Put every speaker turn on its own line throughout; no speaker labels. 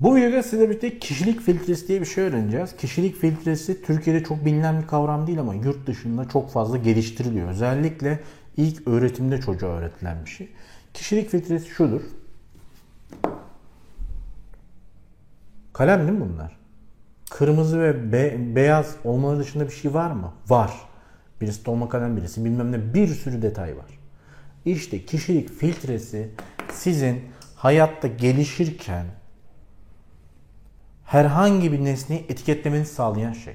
Bu videoda size birlikte kişilik filtresi diye bir şey öğreneceğiz. Kişilik filtresi Türkiye'de çok bilinen bir kavram değil ama yurt dışında çok fazla geliştiriliyor. Özellikle ilk öğretimde çocuğa öğretilen bir şey. Kişilik filtresi şudur. Kalem değil mi bunlar? Kırmızı ve be- beyaz olmaları dışında bir şey var mı? Var. Birisi dolma kalem, birisi bilmem ne bir sürü detay var. İşte kişilik filtresi sizin hayatta gelişirken herhangi bir nesneyi etiketlemenizi sağlayan şey.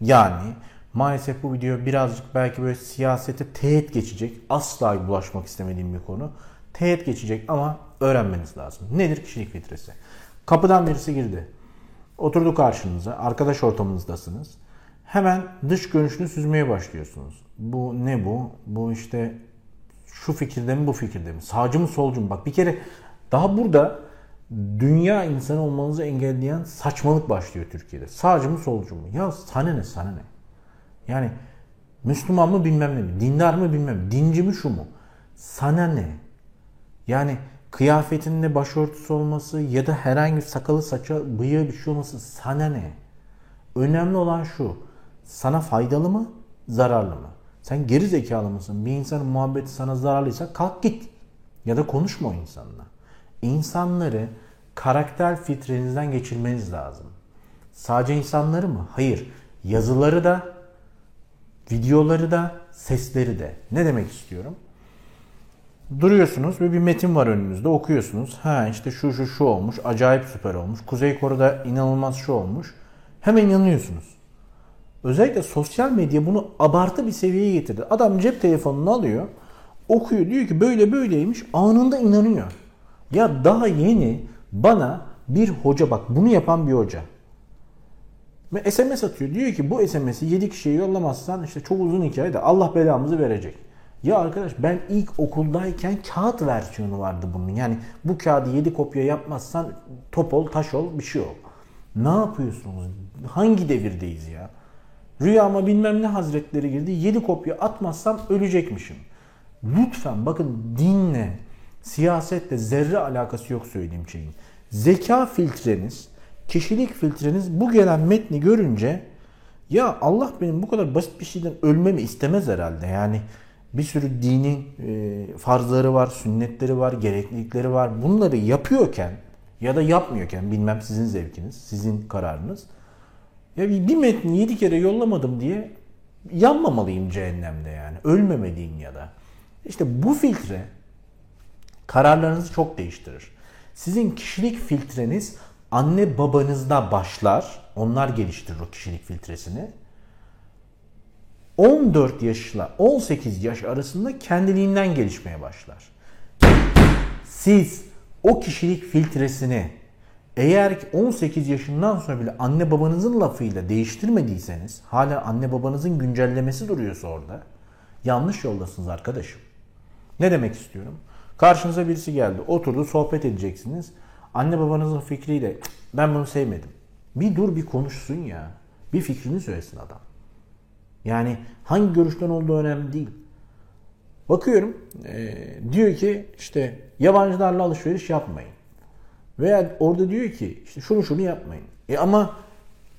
Yani maalesef bu video birazcık belki böyle siyasete teğet geçecek. Asla bulaşmak istemediğim bir konu. Teğet geçecek ama öğrenmeniz lazım. Nedir kişilik filtresi? Kapıdan birisi girdi. Oturdu karşınıza. Arkadaş ortamınızdasınız. Hemen dış görünüşünü süzmeye başlıyorsunuz. Bu ne bu? Bu işte şu fikirde mi bu fikirde mi? Sağcı mı solcu mu? Bak bir kere daha burada dünya insanı olmanızı engelleyen saçmalık başlıyor Türkiye'de. Sağcı mı solcu mu? Ya sana ne sana ne? Yani Müslüman mı bilmem ne mi? Dindar mı bilmem? Dinci mi şu mu? Sana ne? Yani kıyafetinde başörtüsü olması ya da herhangi bir sakalı saça bıyığı bir şey olması sana ne? Önemli olan şu. Sana faydalı mı? Zararlı mı? Sen geri zekalı mısın? Bir insanın muhabbeti sana zararlıysa kalk git. Ya da konuşma o insanla. İnsanları karakter filtrenizden geçirmeniz lazım. Sadece insanları mı? Hayır. Yazıları da, videoları da, sesleri de. Ne demek istiyorum? Duruyorsunuz ve bir metin var önünüzde okuyorsunuz. Ha işte şu şu şu olmuş, acayip süper olmuş. Kuzey Kore'de inanılmaz şu olmuş. Hemen inanıyorsunuz. Özellikle sosyal medya bunu abartı bir seviyeye getirdi. Adam cep telefonunu alıyor, okuyor, diyor ki böyle böyleymiş, anında inanıyor. Ya daha yeni bana bir hoca bak bunu yapan bir hoca. Ve SMS atıyor. Diyor ki bu SMS'i 7 kişiye yollamazsan işte çok uzun hikaye de Allah belamızı verecek. Ya arkadaş ben ilk okuldayken kağıt versiyonu vardı bunun. Yani bu kağıdı 7 kopya yapmazsan top ol, taş ol, bir şey ol. Ne yapıyorsunuz? Hangi devirdeyiz ya? Rüyama bilmem ne hazretleri girdi. 7 kopya atmazsam ölecekmişim. Lütfen bakın dinle, siyasetle zerre alakası yok söylediğim şeyin. Zeka filtreniz, kişilik filtreniz bu gelen metni görünce ya Allah benim bu kadar basit bir şeyden ölmemi istemez herhalde. Yani bir sürü dini e, farzları var, sünnetleri var, gereklilikleri var. Bunları yapıyorken ya da yapmıyorken bilmem sizin zevkiniz, sizin kararınız. Ya bir metni yedi kere yollamadım diye yanmamalıyım cehennemde yani. Ölmemeliyim ya da. İşte bu filtre kararlarınızı çok değiştirir. Sizin kişilik filtreniz anne babanızda başlar. Onlar geliştirir o kişilik filtresini. 14 yaşla 18 yaş arasında kendiliğinden gelişmeye başlar. Siz o kişilik filtresini eğer ki 18 yaşından sonra bile anne babanızın lafıyla değiştirmediyseniz hala anne babanızın güncellemesi duruyorsa orada yanlış yoldasınız arkadaşım. Ne demek istiyorum? Karşınıza birisi geldi. Oturdu sohbet edeceksiniz. Anne babanızın fikriyle ben bunu sevmedim. Bir dur bir konuşsun ya. Bir fikrini söylesin adam. Yani hangi görüşten olduğu önemli değil. Bakıyorum e, diyor ki işte yabancılarla alışveriş yapmayın. Veya orada diyor ki işte şunu şunu yapmayın. E ama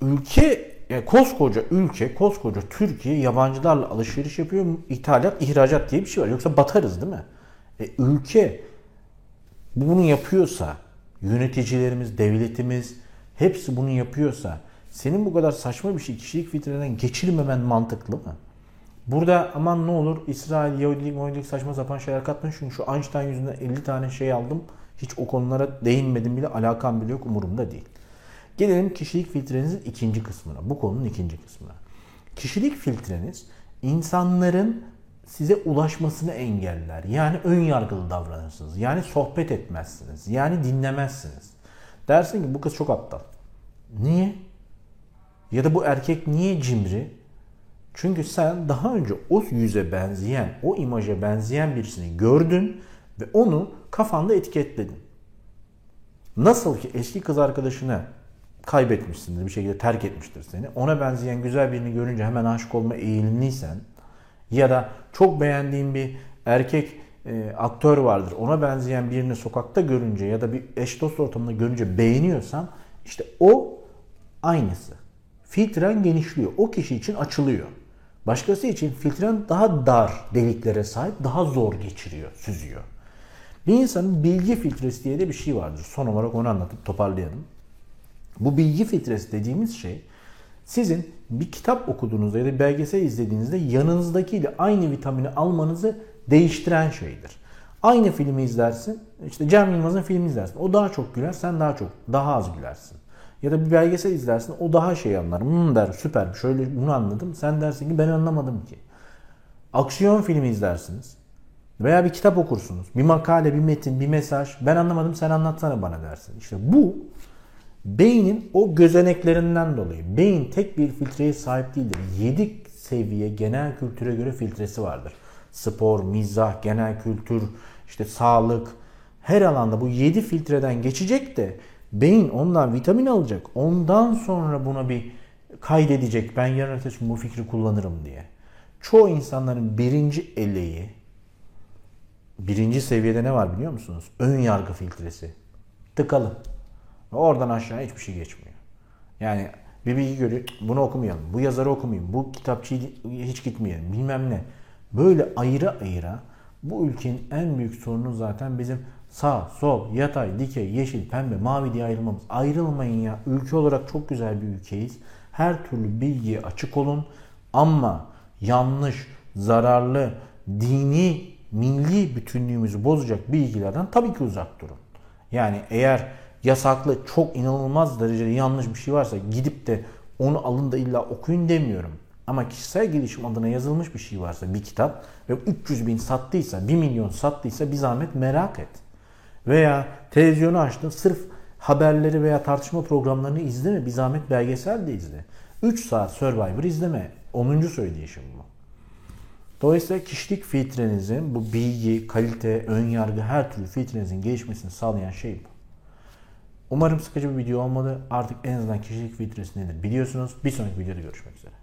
ülke yani koskoca ülke, koskoca Türkiye yabancılarla alışveriş yapıyor. İthalat, ihracat diye bir şey var. Yoksa batarız değil mi? E, ülke bunu yapıyorsa, yöneticilerimiz, devletimiz hepsi bunu yapıyorsa senin bu kadar saçma bir şey kişilik filtreden geçirmemen mantıklı mı? Burada aman ne olur İsrail, Yahudilik, Yahudilik saçma sapan şeyler katmayın. Çünkü şu Einstein yüzünden 50 tane şey aldım. Hiç o konulara değinmedim bile alakam bile yok umurumda değil. Gelelim kişilik filtrenizin ikinci kısmına. Bu konunun ikinci kısmına. Kişilik filtreniz insanların size ulaşmasını engeller. Yani ön yargılı davranırsınız. Yani sohbet etmezsiniz. Yani dinlemezsiniz. Dersin ki bu kız çok aptal. Niye? Ya da bu erkek niye cimri? Çünkü sen daha önce o yüze benzeyen, o imaja benzeyen birisini gördün ve onu kafanda etiketledin. Nasıl ki eski kız arkadaşını kaybetmişsindir, bir şekilde terk etmiştir seni. Ona benzeyen güzel birini görünce hemen aşık olma eğilimliysen ya da çok beğendiğin bir erkek e, aktör vardır. Ona benzeyen birini sokakta görünce ya da bir eş dost ortamında görünce beğeniyorsan İşte o aynısı. Filtren genişliyor. O kişi için açılıyor. Başkası için filtren daha dar deliklere sahip, daha zor geçiriyor, süzüyor. Bir insanın bilgi filtresi diye de bir şey vardır. Son olarak onu anlatıp toparlayalım. Bu bilgi filtresi dediğimiz şey sizin bir kitap okuduğunuzda ya da bir belgesel izlediğinizde yanınızdakiyle aynı vitamini almanızı değiştiren şeydir. Aynı filmi izlersin. işte Cem Yılmaz'ın filmi izlersin. O daha çok güler, sen daha çok, daha az gülersin. Ya da bir belgesel izlersin, o daha şey anlar. Hmm der, süper, şöyle bunu anladım. Sen dersin ki ben anlamadım ki. Aksiyon filmi izlersiniz. Veya bir kitap okursunuz. Bir makale, bir metin, bir mesaj. Ben anlamadım sen anlatsana bana dersin. İşte bu beynin o gözeneklerinden dolayı. Beyin tek bir filtreye sahip değildir. 7 seviye genel kültüre göre filtresi vardır. Spor, mizah, genel kültür, işte sağlık. Her alanda bu 7 filtreden geçecek de beyin ondan vitamin alacak. Ondan sonra buna bir kaydedecek. Ben yarın ötesi bu fikri kullanırım diye. Çoğu insanların birinci eleği, birinci seviyede ne var biliyor musunuz? Ön yargı filtresi. Tıkalı. Oradan aşağı hiçbir şey geçmiyor. Yani bir bilgi görüyor. Bunu okumayalım. Bu yazarı okumayayım. Bu kitapçıyı hiç gitmeyelim. Bilmem ne. Böyle ayıra ayıra bu ülkenin en büyük sorunu zaten bizim sağ, sol, yatay, dikey, yeşil, pembe, mavi diye ayrılmamız. Ayrılmayın ya. Ülke olarak çok güzel bir ülkeyiz. Her türlü bilgiye açık olun. Ama yanlış, zararlı, dini, milli bütünlüğümüzü bozacak bilgilerden tabii ki uzak durun. Yani eğer yasaklı, çok inanılmaz derecede yanlış bir şey varsa gidip de onu alın da illa okuyun demiyorum. Ama kişisel gelişim adına yazılmış bir şey varsa bir kitap ve 300 bin sattıysa, 1 milyon sattıysa bir zahmet merak et. Veya televizyonu açtın sırf haberleri veya tartışma programlarını izleme. Bir zahmet belgesel de izle. 3 saat Survivor izleme. 10. söyleyişim bu. Dolayısıyla kişilik filtrenizin bu bilgi, kalite, ön yargı her türlü filtrenizin gelişmesini sağlayan şey bu. Umarım sıkıcı bir video olmadı. Artık en azından kişilik filtresi nedir biliyorsunuz. Bir sonraki videoda görüşmek üzere.